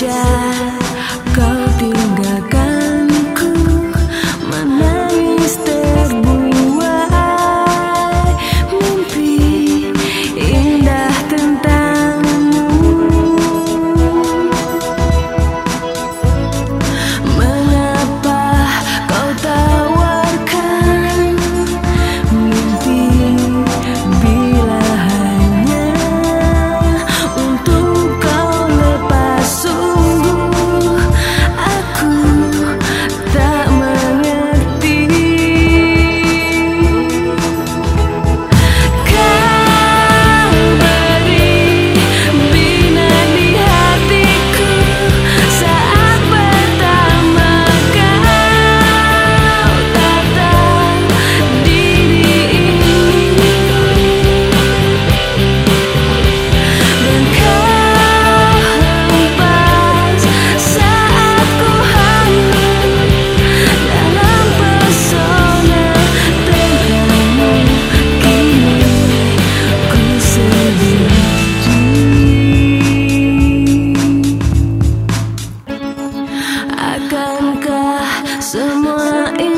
já. 什么